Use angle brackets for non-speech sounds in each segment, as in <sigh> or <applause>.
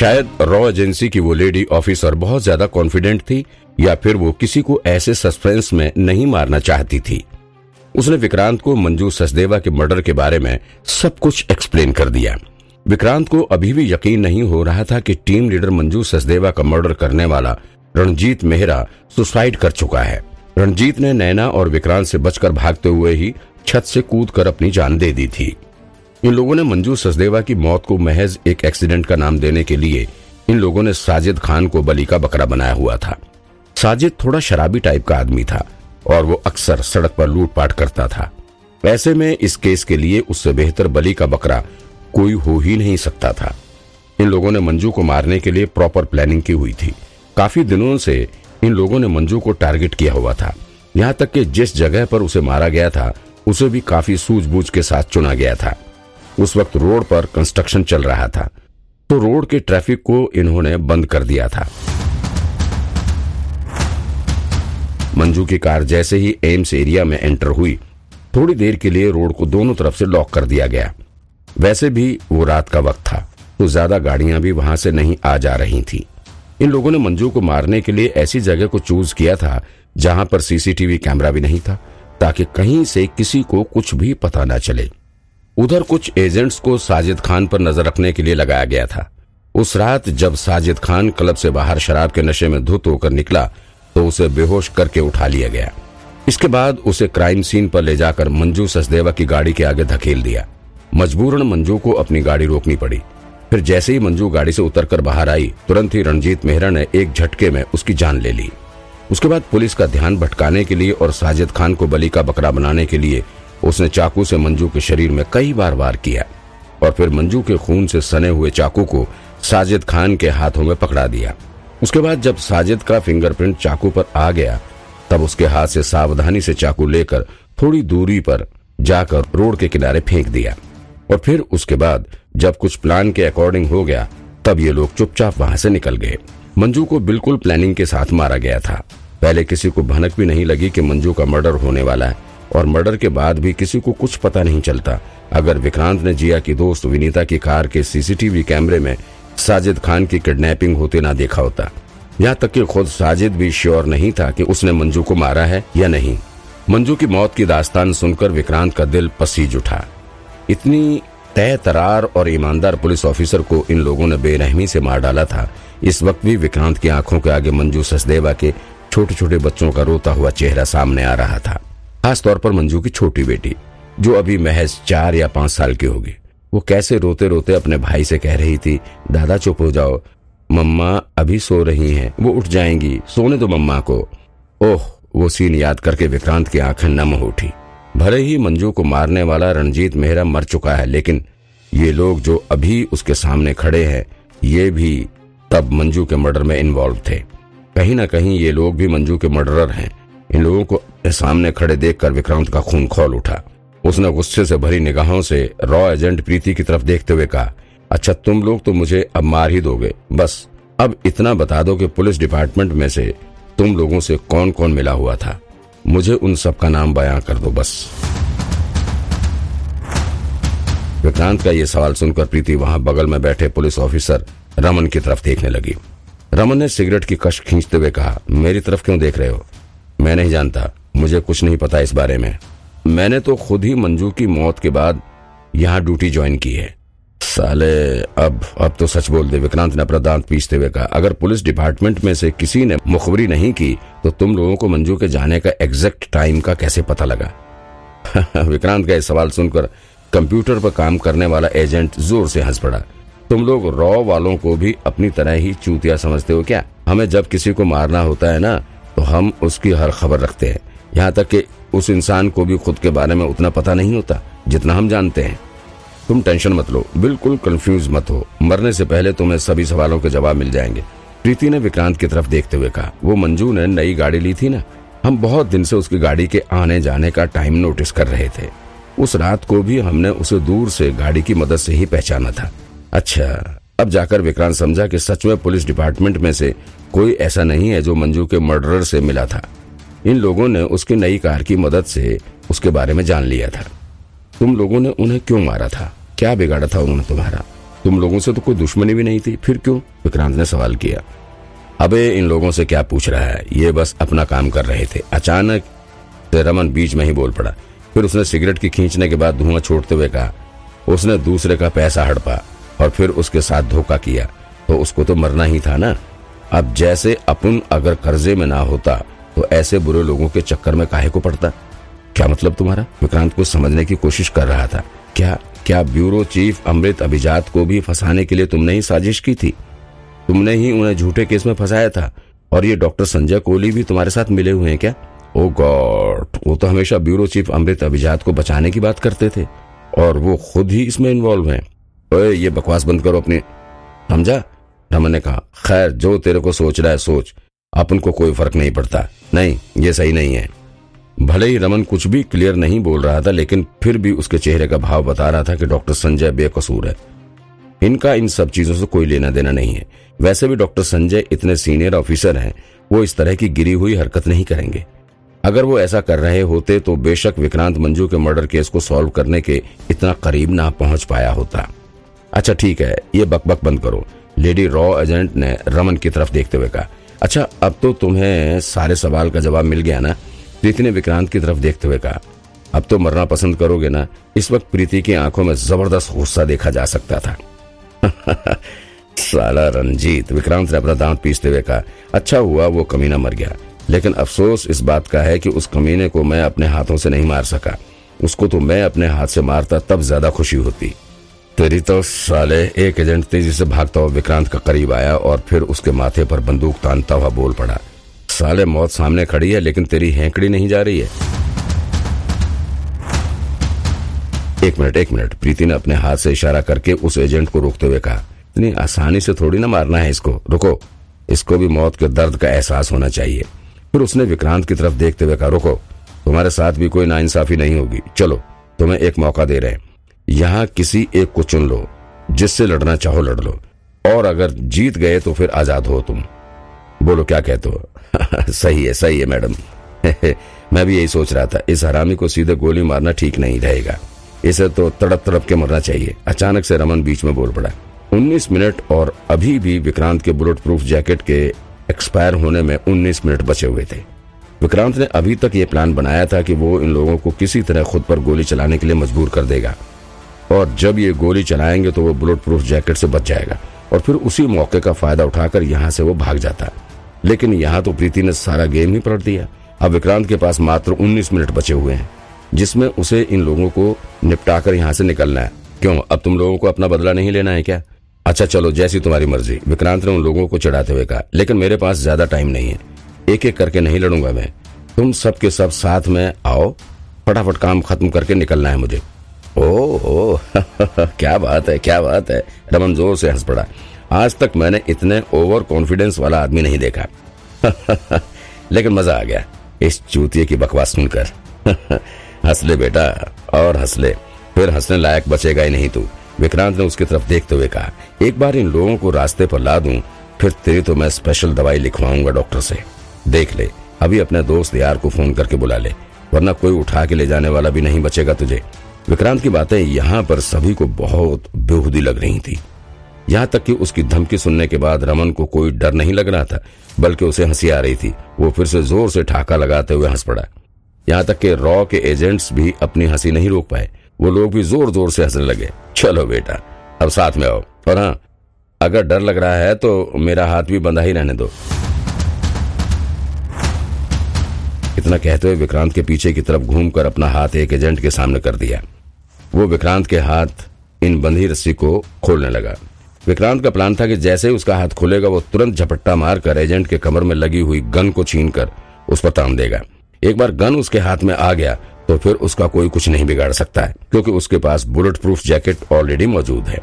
शायद raw agency की वो लेडी ऑफिसर बहुत ज़्यादा कॉन्फिडेंट थी, या फिर वो किसी को ऐसे सस्पेंस में नहीं मारना चाहती थी। उसने विक्रांत को मंजू सचदेवा के मर्डर के बारे में सब कुछ एक्सप्लेन कर दिया। विक्रांत को अभी भी यकीन नहीं हो रहा था कि टीम लीडर मंजू सचदेवा का मर्डर करने वाला रणजीत मेहरा सुसाइड कर चुका है। रणजीत ने नैना और विक्रांत से बचकर भागते हुए ही छत से कूद कर अपनी जान दे दी थी। इन लोगों ने मंजू सचदेवा की मौत को महज एक एक्सीडेंट का नाम देने के लिए इन लोगों ने साजिद खान को बली का बकरा बनाया हुआ था। साजिद थोड़ा शराबी टाइप का आदमी था और वो अक्सर सड़क पर लूटपाट करता था। ऐसे में इस केस के लिए उससे बेहतर बली का बकरा कोई हो ही नहीं सकता था। इन लोगों ने मंजू को मारने के लिए प्रॉपर प्लानिंग की हुई थी। काफ़ी दिनों से इन लोगों ने मंजू को टारगेट किया हुआ था। यहाँ तक कि जिस जगह पर उसे मारा गया था, उसे भी काफ़ी सूझबूझ के साथ चुना गया था। उस वक्त रोड पर कंस्ट्रक्शन चल रहा था तो रोड के ट्रैफ़िक को इन्होंने बंद कर दिया था। मंजू की कार जैसे ही एम्स एरिया में एंटर हुई, थोड़ी देर के लिए रोड को दोनों तरफ़ से लॉक कर दिया गया। वैसे भी वो रात का वक्त था तो ज़्यादा गाड़ियाँ भी वहाँ से नहीं आ जा रही थी। इन लोगों ने मंजू को मारने के लिए ऐसी जगह को चूज़ किया था, जहाँ पर सीसीटीवी कैमरा भी नहीं था, ताकि कहीं से किसी को कुछ भी पता न चले। उधर कुछ एजेंट्स को साजिद खान पर नज़र रखने के लिए लगाया गया था। उस रात जब साजिद खान क्लब से बाहर शराब के नशे में धुत होकर निकला तो उसे बेहोश करके उठा लिया गया। इसके बाद उसे क्राइम सीन पर ले जाकर मंजू सचदेवा की गाड़ी के आगे धकेल दिया। मजबूरन मंजू को अपनी गाड़ी रोकनी पड़ी। फिर जैसे ही मंजू गाड़ी से उतरकर बाहर आई, तुरंत ही रणजीत मेहरा ने एक झटके में उसकी जान ले ली। उसके बाद पुलिस का ध्यान भटकाने के लिए और साजिद खान को बली का बकरा बनाने के लिए उसने चाकू से मंजू के शरीर में कई बार वार किया और फिर मंजू के खून से सने हुए चाकू को साजिद खान के हाथों में पकड़ा दिया। उसके बाद जब साजिद का फिंगरप्रिंट चाकू पर आ गया, तब उसके हाथ से सावधानी से चाकू लेकर थोड़ी दूरी पर जाकर रोड के किनारे फेंक दिया और फिर उसके बाद जब कुछ प्लान के अकॉर्डिंग हो गया, तब ये लोग चुपचाप वहाँ से निकल गए। मंजू को बिल्कुल प्लानिंग के साथ मारा गया था। पहले किसी को भनक भी नहीं लगी कि मंजू का मर्डर होने वाला है। और मर्डर के बाद भी किसी को कुछ पता नहीं चलता। अगर विक्रांत ने जिया की दोस्त विनीता की कार के सीसीटीवी कैमरे में साजिद खान की किडनैपिंग होते ना देखा होता। यहाँ तक कि खुद साजिद भी श्योर नहीं था कि उसने मंजू को मारा है या नहीं। मंजू की मौत की दास्तान सुनकर विक्रांत का दिल पसीज उठा। इतनी तय तरार और ईमानदार पुलिस ऑफिसर को इन लोगों ने बेरहमी से मार डाला था। इस वक्त भी विक्रांत की आँखों के आगे मंजू ससदेवा के छोटे छोटे बच्चों का रोता हुआ चेहरा सामने आ रहा था। खास तौर पर मंजू की छोटी बेटी, जो अभी महज चार या पाँच साल की होगी। वो कैसे रोते रोते अपने भाई से कह रही थी, दादा चुप हो जाओ, मम्मा अभी सो रही हैं, वो उठ जाएँगी, सोने दो मम्मा को। ओह, वो सीन याद करके विक्रांत की आँखें नम हो उठी। भले ही मंजू को मारने वाला रणजीत मेहरा मर चुका है, लेकिन ये लोग जो अभी उसके सामने खड़े हैं, ये भी तब मंजू के मर्डर में इन्वॉल्व थे। कहीं ना कहीं ये लोग भी मंजू के मर्डरर हैं। इन लोगों को सामने खड़े देखकर विक्रांत का खून खोल उठा। उसने गुस्से से भरी निगाहों से रॉ एजेंट प्रीति की तरफ़ देखते हुए कहा अच्छा तुम लोग तो मुझे अब मार ही दोगे। बस, अब इतना बता दो कि पुलिस डिपार्टमेंट में से तुम लोगों से कौन कौन मिला हुआ था। मुझे उन सब का नाम बयां कर दो, बस। विक्रांत का ये सवाल सुनकर प्रीति वहाँ बगल में बैठे पुलिस ऑफिसर रमन की तरफ़ देखने लगी। रमन ने सिगरेट की कश खींचते हुए कहा, मेरी तरफ़ क्यों देख रहे हो? मैं नहीं जानता। मुझे कुछ नहीं पता इस बारे में। मैंने तो खुद ही मंजू की मौत के बाद यहाँ ड्यूटी ज्वाइन की है। साले, अब अब तो सच बोल दे, विक्रांत ने अपना दांत पीसते हुए कहा, अगर पुलिस डिपार्टमेंट में से किसी ने मुखबरी नहीं की तो तुम लोगों को मंजू के जाने का एग्जैक्ट टाइम का कैसे पता लगा? <laughs> विक्रांत का यह सवाल सुनकर कंप्यूटर पर काम करने वाला एजेंट ज़ोर से हंस पड़ा। तुम लोग रॉ वालों को भी अपनी तरह ही चूतिया समझते हो क्या? हमें जब किसी को मारना होता है ना तो हम उसकी हर खबर रखते हैं। यहाँ तक कि उस इंसान को भी खुद के बारे में उतना पता नहीं होता, जितना हम जानते हैं। तुम टेंशन मत लो, बिल्कुल कंफ्यूज मत हो। मरने से पहले तुम्हें सभी सवालों के जवाब मिल जाएँगे। प्रीति ने विक्रांत की तरफ़ देखते हुए कहा, वो मंजू ने नई गाड़ी ली थी ना? हम बहुत दिन से उसकी गाड़ी के आने जाने का टाइम नोटिस कर रहे थे। उस रात को भी हमने उसे दूर से गाड़ी की मदद से ही पहचाना था। अच्छा अब जाकर विक्रांत समझा कि सच में पुलिस डिपार्टमेंट में से कोई ऐसा नहीं है जो मंजू के मर्डरर से मिला था। इन लोगों ने उसकी नई कार की मदद से उसके बारे में जान लिया था। तुम लोगों ने उन्हें क्यों मारा था? क्या बिगाड़ा था उन्होंने तुम्हारा? तुम लोगों से तो कोई दुश्मनी भी नहीं थी, फिर क्यों? विक्रांत ने सवाल किया। अबे, इन लोगों से क्या पूछ रहा है? ये बस अपना काम कर रहे थे। अचानक रमन बीच में ही बोल पड़ा। फिर उसने सिगरेट की खींचने के बाद धुआँ छोड़ते हुए कहा, उसने दूसरे का पैसा हड़पा। और फिर उसके साथ धोखा किया। तो उसको तो मरना ही था ना। अब जैसे अपन अगर कर्जे में ना होता तो ऐसे बुरे लोगों के चक्कर में काहे को पड़ता? क्या मतलब तुम्हारा? विक्रांत को समझने की कोशिश कर रहा था। क्या क्या ब्यूरो चीफ अमृत अभिजात को भी फंसाने के लिए तुमने ही साजिश की थी? तुमने ही उन्हें झूठे केस में फंसाया था। और ये डॉक्टर संजय कोहली भी तुम्हारे साथ मिले हुए हैं क्या? ओ गॉड, वो तो हमेशा ब्यूरो चीफ अमृत अभिजात को बचाने की बात करते थे। और वो खुद ही इसमें इन्वॉल्व हैं। ओए, ये बकवास बंद करो अपनी। समझा रमन ने कहा, खैर, जो तेरे को सोच रहा है, सोच। अपन को कोई फ़र्क नहीं पड़ता। नहीं, ये सही नहीं है। भले ही रमन कुछ भी क्लियर नहीं बोल रहा था, लेकिन फिर भी उसके चेहरे का भाव बता रहा था कि डॉक्टर संजय बेकसूर है। इनका इन सब चीज़ों से कोई लेना देना नहीं है। वैसे भी डॉक्टर संजय इतने सीनियर ऑफिसर हैं, वो इस तरह की गिरी हुई हरकत नहीं करेंगे। अगर वो ऐसा कर रहे होते तो बेशक विक्रांत मंजू के मर्डर केस को सॉल्व करने के इतना करीब ना पहुँच पाया होता। अच्छा ठीक है, ये बकबक बंद करो। लेडी रॉ एजेंट ने रमन की तरफ़ देखते हुए कहा अच्छा अब तो तुम्हें सारे सवाल का जवाब मिल गया ना? प्रीति ने विक्रांत की तरफ़ देखते हुए कहा, अब तो मरना पसंद करोगे ना? इस वक्त प्रीति की आँखों में ज़बरदस्त गुस्सा देखा जा सकता था। <laughs> साला रंजीत, विक्रांत ने अपना दांत पीसते हुए कहा अच्छा हुआ, वो कमीना मर गया। लेकिन अफसोस इस बात का है कि उस कमीने को मैं अपने हाथों से नहीं मार सका। उसको तो मैं अपने हाथ से मारता तब ज़्यादा खुशी होती। तेरी तो साले एक एजेंट तेज़ी से भागता हुआ विक्रांत का करीब आया और फिर उसके माथे पर बंदूक तानता हुआ बोल पड़ा। साले, मौत सामने खड़ी है, लेकिन तेरी हेंकड़ी नहीं जा रही है। एक मिनट एक मिनट। प्रीति ने अपने हाथ से इशारा करके उस एजेंट को रोकते हुए कहा, इतनी आसानी से थोड़ी ना मारना है इसको। रुको। इसको भी मौत के दर्द का एहसास होना चाहिए। फिर उसने विक्रांत की तरफ़ देखते हुए कहा, रुको। तुम्हारे साथ भी कोई नाइंसाफी नहीं होगी। चलो, तुम्हें एक मौका दे रहे हैं। यहाँ किसी एक को चुन लो, जिससे लड़ना चाहो लड़ लो। और अगर जीत गए तो फिर आज़ाद हो तुम। बोलो, क्या कहते हो? <laughs> सही है सही है, मैडम। <laughs> मैं भी यही सोच रहा था। इस हरामी को सीधे गोली मारना ठीक नहीं रहेगा। इसे तो तड़प तड़प के मरना चाहिए। अचानक से रमन बीच में बोल पड़ा 19 मिनट और अभी भी विक्रांत के बुलेट प्रूफ जैकेट के एक्सपायर होने में 19 मिनट बचे हुए थे। विक्रांत ने अभी तक ये प्लान बनाया था कि वो इन लोगों को किसी तरह खुद पर गोली चलाने के लिए मजबूर कर देगा। और जब ये गोली चलाएँगे तो वो बुलेट प्रूफ जैकेट से बच जाएगा। और फिर उसी मौके का फ़ायदा उठाकर यहाँ से वो भाग जाता लेकिन यहाँ तो प्रीति ने सारा गेम ही पलट दिया। अब विक्रांत के पास मात्र 19 मिनट बचे हुए हैं, जिसमें उसे इन लोगों को निपटाकर यहाँ से निकलना है। क्यों? अब तुम लोगों को अपना बदला नहीं लेना है क्या? अच्छा चलो, जैसी तुम्हारी मर्ज़ी। विक्रांत ने उन लोगों को चढ़ाते हुए कहा, लेकिन मेरे पास ज़्यादा टाइम नहीं है। एक एक करके नहीं लड़ूँगा मैं। तुम सबके सब साथ में आओ। फटाफट काम खत्म करके निकलना है मुझे। ओ, ओ <laughs> क्या बात है क्या बात है। रमन ज़ोर से हंस पड़ा। आज तक मैंने इतने ओवर कॉन्फिडेंस वाला आदमी नहीं देखा। <laughs> लेकिन मज़ा आ गया इस चूतिए की बकवास सुनकर। <laughs> हंस ले बेटा और हंस ले। फिर हंसने लायक बचेगा ही नहीं तू। विक्रांत ने उसकी तरफ़ देखते हुए कहा एक बार इन लोगों को रास्ते पर ला दूँ फिर तेरी तो मैं स्पेशल दवाई लिखवाऊँगा डॉक्टर से। देख ले अभी अपने दोस्त यार को फ़ोन करके बुला ले वरना कोई उठा के ले जाने वाला भी नहीं बचेगा तुझे। विक्रांत की बातें यहाँ पर सभी को बहुत बेहूदी लग रही थी। यहाँ तक कि उसकी धमकी सुनने के बाद रमन को कोई डर नहीं लग रहा था, बल्कि उसे हँसी आ रही थी। वो फिर से ज़ोर से ठाका लगाते हुए हंस पड़ा। यहाँ तक कि रॉ के एजेंट्स भी अपनी हँसी नहीं रोक पाए। वो लोग भी ज़ोर ज़ोर से हंसने लगे। चलो बेटा, अब साथ में आओ। और हाँ अगर डर लग रहा है तो मेरा हाथ भी बंधा ही रहने दो। इतना कहते हुए विक्रांत के पीछे की तरफ़ घूमकर अपना हाथ एक एजेंट के सामने कर दिया। वो विक्रांत के हाथ इन बंधी रस्सी को खोलने लगा। विक्रांत का प्लान था कि जैसे ही उसका हाथ खुलेगा, वो तुरंत झपट्टा मारकर एजेंट के कमर में लगी हुई गन को छीनकर उस पर तान देगा। एक बार गन उसके हाथ में आ गया तो फिर उसका कोई कुछ नहीं बिगाड़ सकता है, क्योंकि उसके पास बुलेट प्रूफ जैकेट ऑलरेडी मौजूद है।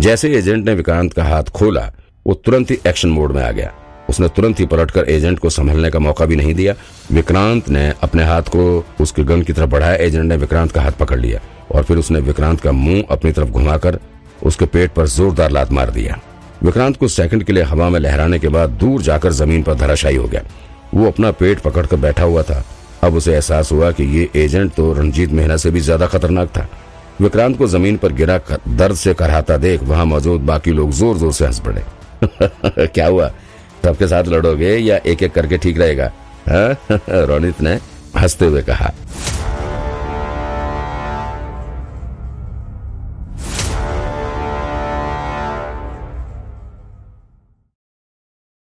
जैसे एजेंट ने विक्रांत का हाथ खोला, वो तुरंत ही एक्शन मोड में आ गया। उसने तुरंत ही पलटकर एजेंट को संभलने का मौका भी नहीं दिया। विक्रांत ने अपने हाथ को उसके गन की तरफ़ बढ़ाया। एजेंट ने विक्रांत का हाथ पकड़ लिया और फिर उसने विक्रांत का मुँह अपनी तरफ़ घुमाकर उसके पेट पर जोरदार लात मार दिया। विक्रांत कुछ सेकंड के लिए हवा में लहराने के बाद दूर जाकर ज़मीन पर धराशायी हो गया। वो अपना पेट पकड़कर बैठा हुआ था। अब उसे एहसास हुआ कि ये एजेंट तो रणजीत मेहरा से भी ज़्यादा खतरनाक था। विक्रांत को ज़मीन पर गिरा दर्द से कराहता देख वहाँ मौजूद बाकी लोग ज़ोर ज़ोर से हंस पड़े। <laughs> क्या हुआ? सबके साथ लड़ोगे या एक एक करके ठीक रहेगा हाँ? <laughs> रोनित ने हँसते हुए कहा